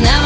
now